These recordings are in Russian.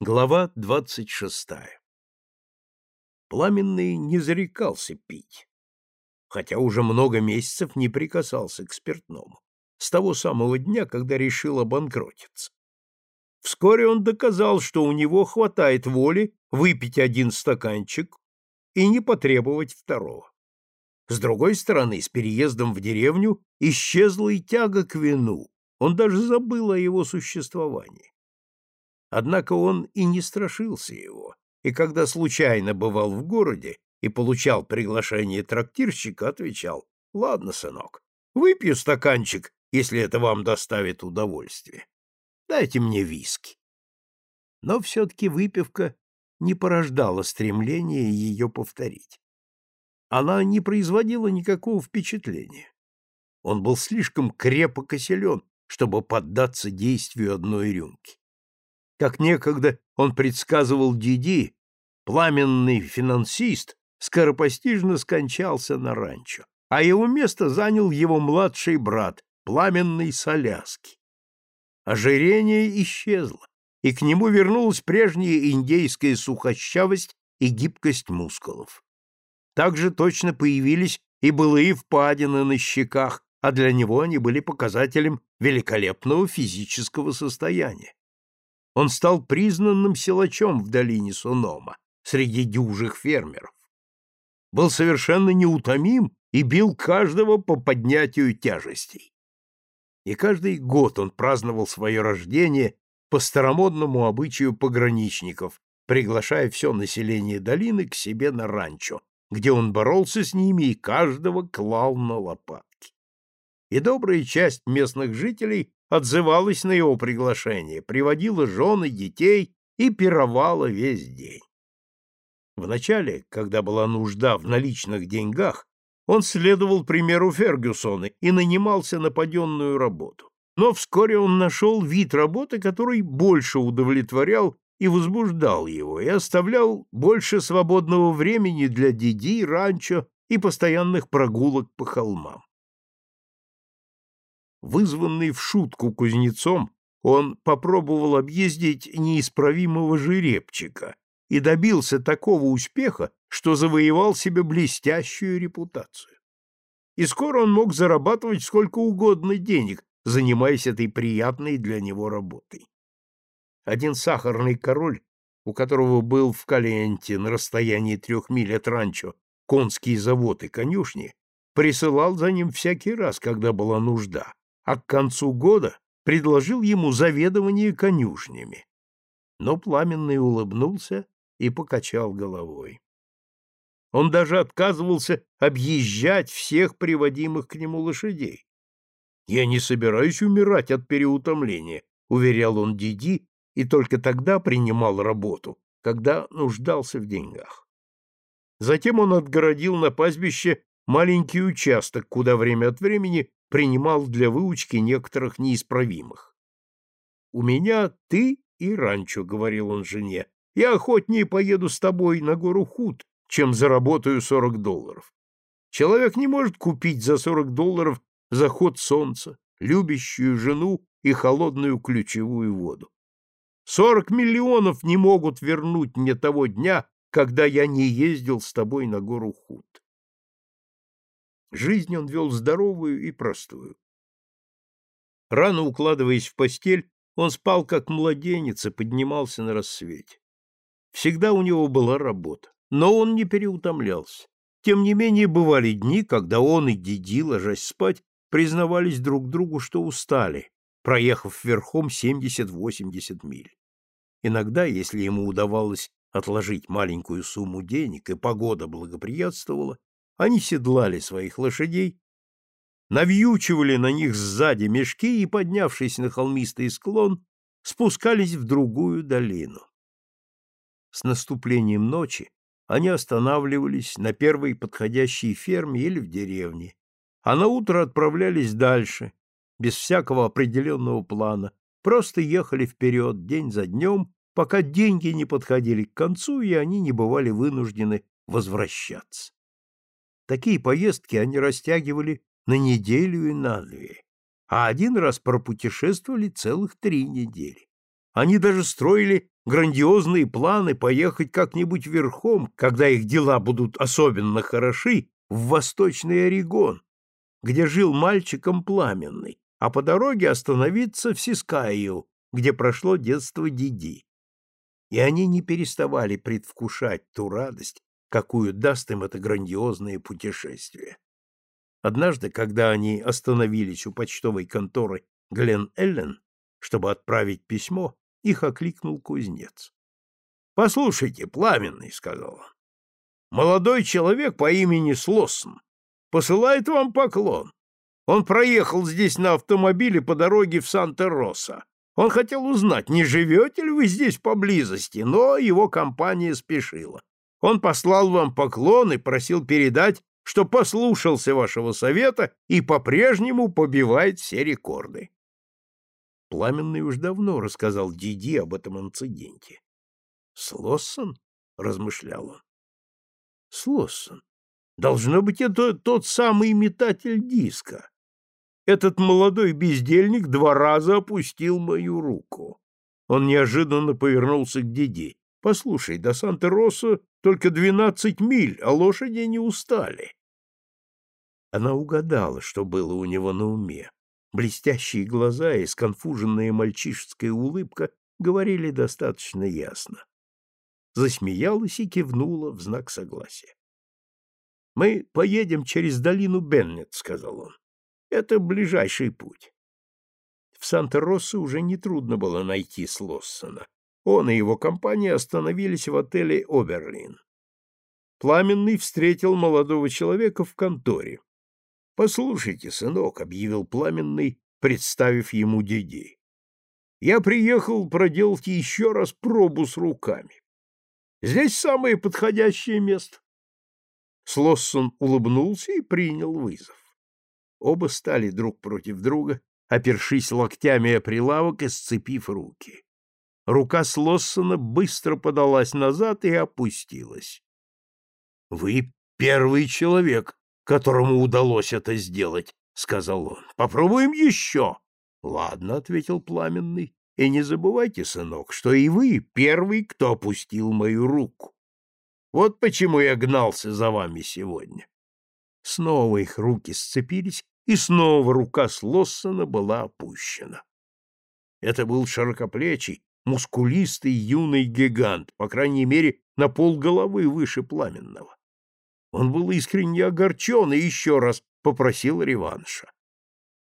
Глава двадцать шестая Пламенный не зарекался пить, хотя уже много месяцев не прикасался к спиртному, с того самого дня, когда решил обанкротиться. Вскоре он доказал, что у него хватает воли выпить один стаканчик и не потребовать второго. С другой стороны, с переездом в деревню исчезла и тяга к вину, он даже забыл о его существовании. Однако он и не страшился его, и когда случайно бывал в городе и получал приглашение трактирщика, отвечал, «Ладно, сынок, выпью стаканчик, если это вам доставит удовольствие. Дайте мне виски». Но все-таки выпивка не порождала стремления ее повторить. Она не производила никакого впечатления. Он был слишком крепок и силен, чтобы поддаться действию одной рюмки. Как некогда он предсказывал Диди, пламенный финансист скоропостижно скончался на ранчо, а его место занял его младший брат, пламенный Соляски. Ожирение исчезло, и к нему вернулась прежняя индейская сухощавость и гибкость мускулов. Также точно появились и былые впадины на щеках, а для него они были показателем великолепного физического состояния. Он стал признанным силачом в долине Сунома, среди дюжих фермеров. Был совершенно неутомим и бил каждого по поднятию тяжестей. И каждый год он праздновал свое рождение по старомодному обычаю пограничников, приглашая все население долины к себе на ранчо, где он боролся с ними и каждого клал на лопатки. И добрая часть местных жителей отзывалась на его приглашение, приводила жены, детей и пировала весь день. Вначале, когда была нужда в наличных деньгах, он следовал примеру Фергюсона и нанимался на паденную работу. Но вскоре он нашел вид работы, который больше удовлетворял и возбуждал его, и оставлял больше свободного времени для диди, ранчо и постоянных прогулок по холмам. Вызванный в шутку кузнецом, он попробовал объездить неисправимого жеребчика и добился такого успеха, что завоевал себе блестящую репутацию. И скоро он мог зарабатывать сколько угодно денег, занимаясь этой приятной для него работой. Один сахарный король, у которого был в Калиенте на расстоянии трех миль от ранчо конский завод и конюшни, присылал за ним всякий раз, когда была нужда, а к концу года предложил ему заведование конюшнями. Но Пламенный улыбнулся и покачал головой. Он даже отказывался объезжать всех приводимых к нему лошадей. «Я не собираюсь умирать от переутомления», — уверял он Диди, и только тогда принимал работу, когда нуждался в деньгах. Затем он отгородил на пастбище маленький участок, куда время от времени принимал для выучки некоторых неисправимых. «У меня ты и ранчо», — говорил он жене. «Я охотнее поеду с тобой на гору Худ, чем заработаю сорок долларов. Человек не может купить за сорок долларов заход солнца, любящую жену и холодную ключевую воду. Сорок миллионов не могут вернуть мне того дня, когда я не ездил с тобой на гору Худ. Жизнь он вел здоровую и простую. Рано укладываясь в постель, он спал как младенец и поднимался на рассвете. Всегда у него была работа, но он не переутомлялся. Тем не менее, бывали дни, когда он и Диди, ложась спать, признавались друг другу, что устали, проехав верхом 70-80 миль. Иногда, если ему удавалось отложить маленькую сумму денег и погода благоприятствовала, они седлали своих лошадей, навьючивали на них сзади мешки и, поднявшись на холмистый склон, спускались в другую долину. С наступлением ночи они останавливались на первой подходящей ферме или в деревне, а на утро отправлялись дальше, без всякого определенного плана, просто ехали вперед день за днем, пока деньги не подходили к концу, и они не бывали вынуждены возвращаться. Такие поездки они растягивали на неделю и на две, а один раз пропутешествовали целых три недели. Они даже строили грандиозные планы поехать как-нибудь верхом, когда их дела будут особенно хороши, в Восточный Орегон, где жил мальчиком пламенный, а по дороге остановиться в Сискаю, где прошло детство Диди. И они не переставали предвкушать ту радость, какую даст им это грандиозное путешествие. Однажды, когда они остановились у почтовой конторы Глен Эллен, чтобы отправить письмо, их окликнул кузнец. «Послушайте, пламенный», — сказал он, — «молодой человек по имени Слоссон посылает вам поклон. Он проехал здесь на автомобиле по дороге в Санта-Роса. Он хотел узнать, не живете ли вы здесь поблизости, но его компания спешила. Он послал вам поклон и просил передать, что послушался вашего совета и по-прежнему побивает все рекорды. Пламенный уж давно рассказал Диди об этом инциденте. «Слоссон?» — размышлял он. «Слоссон. Должно быть, это тот самый метатель диска. Этот молодой бездельник два раза опустил мою руку. Он неожиданно повернулся к Диди. «Послушай, до Санта-Росса только двенадцать миль, а лошади не устали». Она угадала, что было у него на уме. Блестящие глаза и сконфуженная мальчишеская улыбка говорили достаточно ясно. Засмеялась и кивнула в знак согласия. «Мы поедем через долину Беннет», — сказал он. «Это ближайший путь». В Санта-Россо уже нетрудно было найти Слоссона. Он и его компания остановились в отеле «Оберлин». Пламенный встретил молодого человека в конторе. Послушайте, сынок, объявил пламенный, представив ему дедей. Я приехал проделать еще раз пробу с руками. Здесь самое подходящее место. Слоссон улыбнулся и принял вызов. Оба стали друг против друга, опершись локтями о прилавок и сцепив руки. Рука Слоссона быстро подалась назад и опустилась. — Вы первый человек, которому удалось это сделать, — сказал он. — Попробуем еще. — Ладно, — ответил Пламенный. — И не забывайте, сынок, что и вы первый, кто опустил мою руку. Вот почему я гнался за вами сегодня. Снова их руки сцепились, и снова рука Слоссона была опущена. Это был широкоплечий, мускулистый юный гигант, по крайней мере, на полголовы выше пламенного. Он был искренне огорчен и еще раз попросил реванша.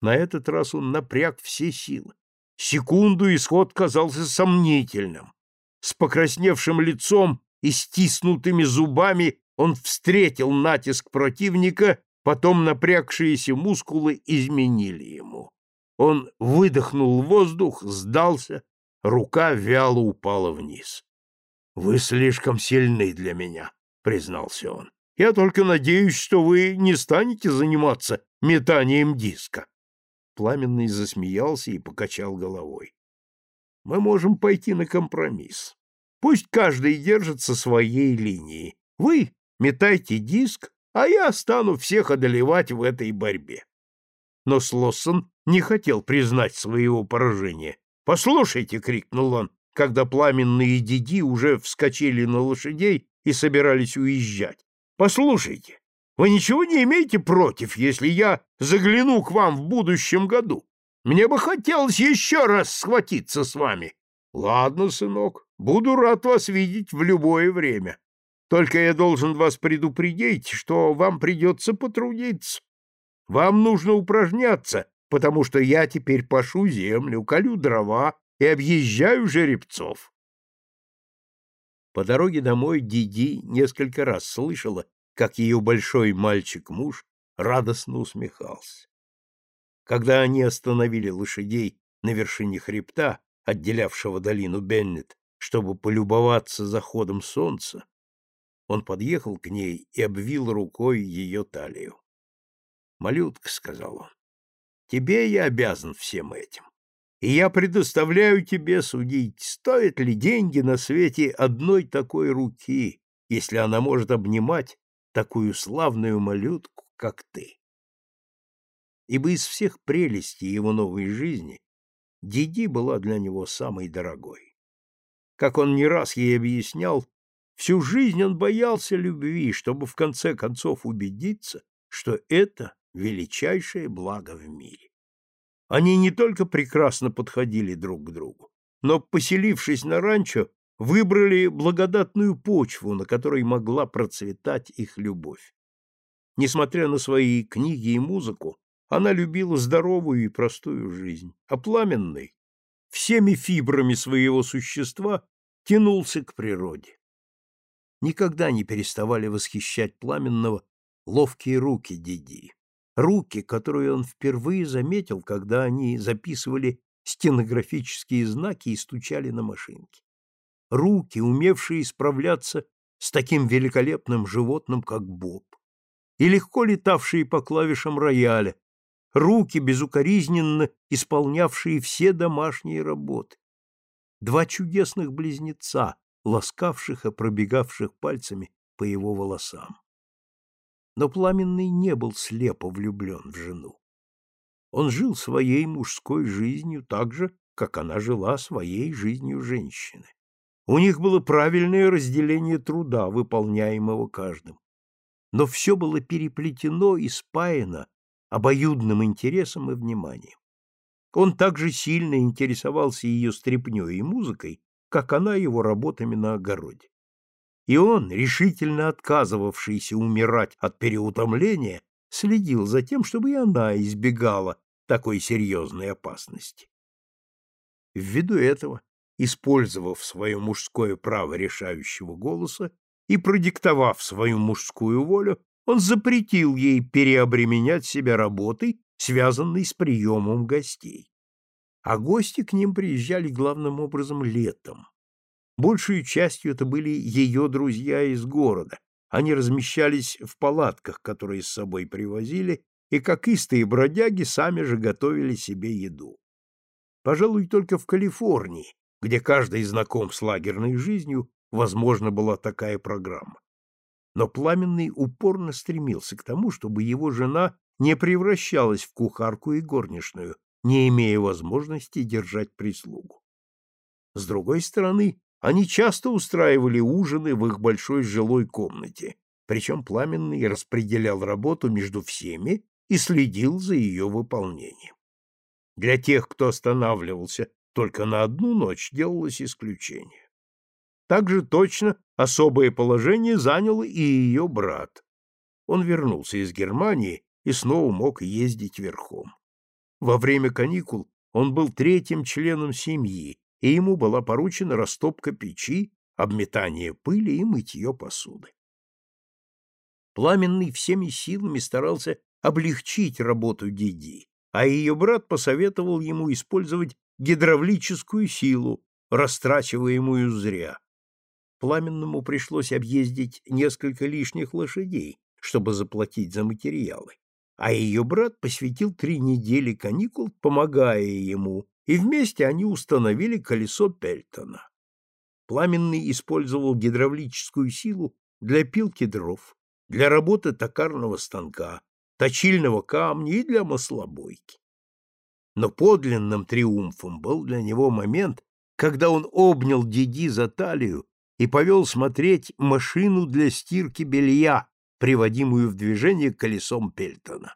На этот раз он напряг все силы. Секунду исход казался сомнительным. С покрасневшим лицом и стиснутыми зубами он встретил натиск противника, потом напрягшиеся мускулы изменили ему. Он выдохнул воздух, сдался, рука вяло упала вниз. — Вы слишком сильны для меня, — признался он. Я только надеюсь, что вы не станете заниматься метанием диска. Пламенный засмеялся и покачал головой. Мы можем пойти на компромисс. Пусть каждый держится своей линии. Вы метайте диск, а я стану всех одолевать в этой борьбе. Но Слоссон не хотел признать своего поражения. «Послушайте!» — крикнул он, когда пламенные диди уже вскочили на лошадей и собирались уезжать. Послушайте, вы ничего не имеете против, если я загляну к вам в будущем году? Мне бы хотелось еще раз схватиться с вами. Ладно, сынок, буду рад вас видеть в любое время. Только я должен вас предупредить, что вам придется потрудиться. Вам нужно упражняться, потому что я теперь пашу землю, колю дрова и объезжаю жеребцов. По дороге домой Диди несколько раз слышала, как ее большой мальчик-муж радостно усмехался. Когда они остановили лошадей на вершине хребта, отделявшего долину Беннет, чтобы полюбоваться заходом солнца, он подъехал к ней и обвил рукой ее талию. «Малютка», — сказал он, — «тебе я обязан всем этим и я предоставляю тебе судить, стоят ли деньги на свете одной такой руки, если она может обнимать такую славную малютку, как ты. Ибо из всех прелестей его новой жизни Диди была для него самой дорогой. Как он не раз ей объяснял, всю жизнь он боялся любви, чтобы в конце концов убедиться, что это величайшее благо в мире. Они не только прекрасно подходили друг к другу, но, поселившись на ранчо, выбрали благодатную почву, на которой могла процветать их любовь. Несмотря на свои книги и музыку, она любила здоровую и простую жизнь, а пламенный всеми фибрами своего существа тянулся к природе. Никогда не переставали восхищать пламенного ловкие руки Диди, руки, которые он впервые заметил, когда они записывали стенографические знаки и стучали на машинке. Руки, умевшие справляться с таким великолепным животным, как Боб, и легко летавшие по клавишам рояля, руки, безукоризненно исполнявшие все домашние работы. Два чудесных близнеца, ласкавших и пробегавших пальцами по его волосам. Но Пламенный не был слепо влюблен в жену. Он жил своей мужской жизнью так же, как она жила своей жизнью женщины. У них было правильное разделение труда, выполняемого каждым. Но все было переплетено и спаяно обоюдным интересом и вниманием. Он также сильно интересовался ее стряпнёй и музыкой, как она его работами на огороде. И он, решительно отказывавшийся умирать от переутомления, следил за тем, чтобы и она избегала такой серьезной опасности. Ввиду этого, использовав свое мужское право решающего голоса и продиктовав свою мужскую волю, он запретил ей переобременять себя работой, связанной с приемом гостей. А гости к ним приезжали главным образом летом. Большую частью это были ее друзья из города. Они размещались в палатках, которые с собой привозили, и, как истые бродяги, сами же готовили себе еду. Пожалуй, только в Калифорнии, где каждый знаком с лагерной жизнью, возможно, была такая программа но Пламенный упорно стремился к тому, чтобы его жена не превращалась в кухарку и горничную, не имея возможности держать прислугу. С другой стороны, они часто устраивали ужины в их большой жилой комнате, причем Пламенный распределял работу между всеми и следил за ее выполнением. Для тех, кто останавливался только на одну ночь, делалось исключение. Также точно особое положение занял и ее брат. Он вернулся из Германии и снова мог ездить верхом. Во время каникул он был третьим членом семьи, и ему была поручена растопка печи, обметание пыли и мытье посуды. Пламенный всеми силами старался облегчить работу Диди, а ее брат посоветовал ему использовать гидравлическую силу, растрачиваемую зря. Пламенному пришлось объездить несколько лишних лошадей, чтобы заплатить за материалы, а ее брат посвятил три недели каникул, помогая ему, и вместе они установили колесо Пельтона. Пламенный использовал гидравлическую силу для пилки дров, для работы токарного станка, точильного камня и для маслобойки. Но подлинным триумфом был для него момент, когда он обнял Диди за талию и повел смотреть машину для стирки белья, приводимую в движение колесом Пельтона.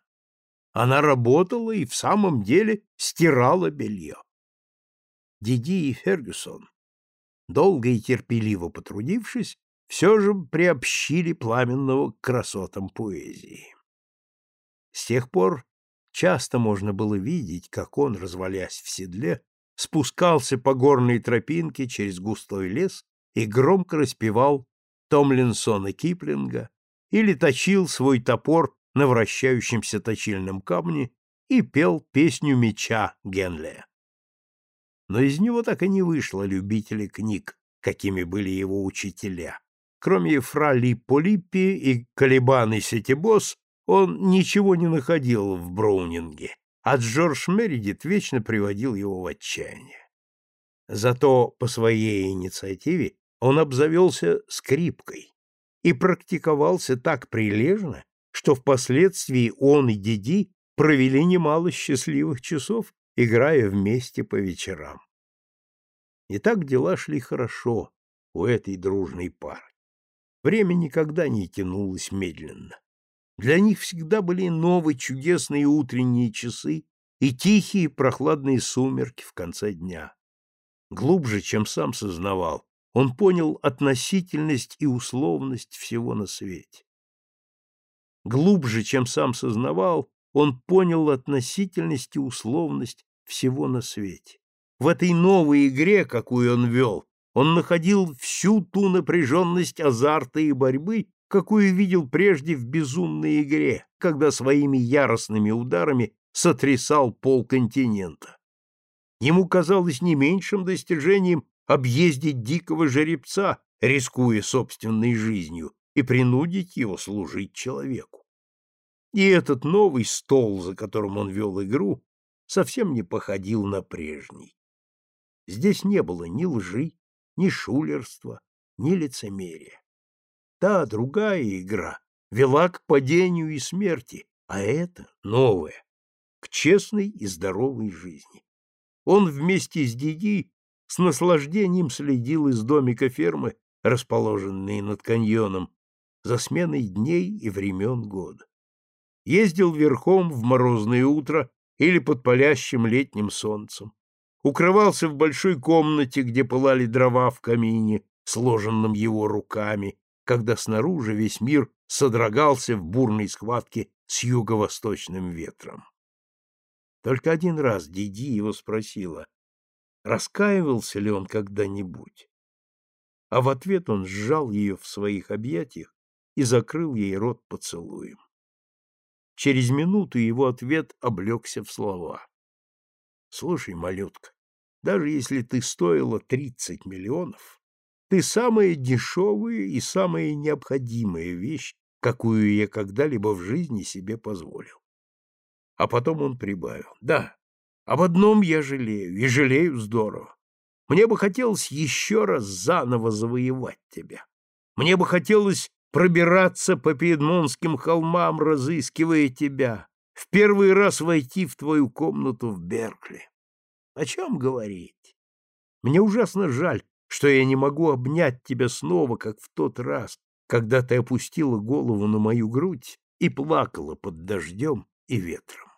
Она работала и в самом деле стирала белье. Диди и Фергюсон, долго и терпеливо потрудившись, все же приобщили пламенного к красотам поэзии. С тех пор часто можно было видеть, как он, развалясь в седле, спускался по горной тропинке через густой лес и громко распевал Томлинсона Киплинга или точил свой топор на вращающемся точильном камне и пел песню меча Генле. Но из него так и не вышло любителей книг, какими были его учителя. Кроме фрали Полиппи и Калибаны Сетибос, он ничего не находил в Броунинге, а Джордж Мередит вечно приводил его в отчаяние. Зато по своей инициативе он обзавелся скрипкой и практиковался так прилежно, что впоследствии он и Диди провели немало счастливых часов, играя вместе по вечерам. И так дела шли хорошо у этой дружной пары. Время никогда не тянулось медленно. Для них всегда были новые чудесные утренние часы и тихие прохладные сумерки в конце дня. Глубже, чем сам сознавал, он понял относительность и условность всего на свете. Глубже, чем сам сознавал, он понял относительность и условность всего на свете. В этой новой игре, какую он вел, он находил всю ту напряженность азарта и борьбы, какую видел прежде в безумной игре, когда своими яростными ударами сотрясал пол континента. Ему казалось не меньшим достижением объездить дикого жеребца, рискуя собственной жизнью, и принудить его служить человеку. И этот новый стол, за которым он вел игру, совсем не походил на прежний. Здесь не было ни лжи, ни шулерства, ни лицемерия. Та другая игра вела к падению и смерти, а это новое, к честной и здоровой жизни. Он вместе с Диди с наслаждением следил из домика фермы, расположенной над каньоном, за сменой дней и времен года. Ездил верхом в морозное утро или под палящим летним солнцем. Укрывался в большой комнате, где пылали дрова в камине, сложенном его руками, когда снаружи весь мир содрогался в бурной схватке с юго-восточным ветром. Только один раз Диди его спросила, раскаивался ли он когда-нибудь. А в ответ он сжал ее в своих объятиях и закрыл ей рот поцелуем. Через минуту его ответ облегся в слова. «Слушай, малютка, даже если ты стоила тридцать миллионов, ты самая дешевая и самая необходимая вещь, какую я когда-либо в жизни себе позволил. А потом он прибавил. Да, об одном я жалею, и жалею здорово. Мне бы хотелось еще раз заново завоевать тебя. Мне бы хотелось пробираться по Пиедмонским холмам, разыскивая тебя, в первый раз войти в твою комнату в Беркли. О чем говорить? Мне ужасно жаль, что я не могу обнять тебя снова, как в тот раз, когда ты опустила голову на мою грудь и плакала под дождем и ветром.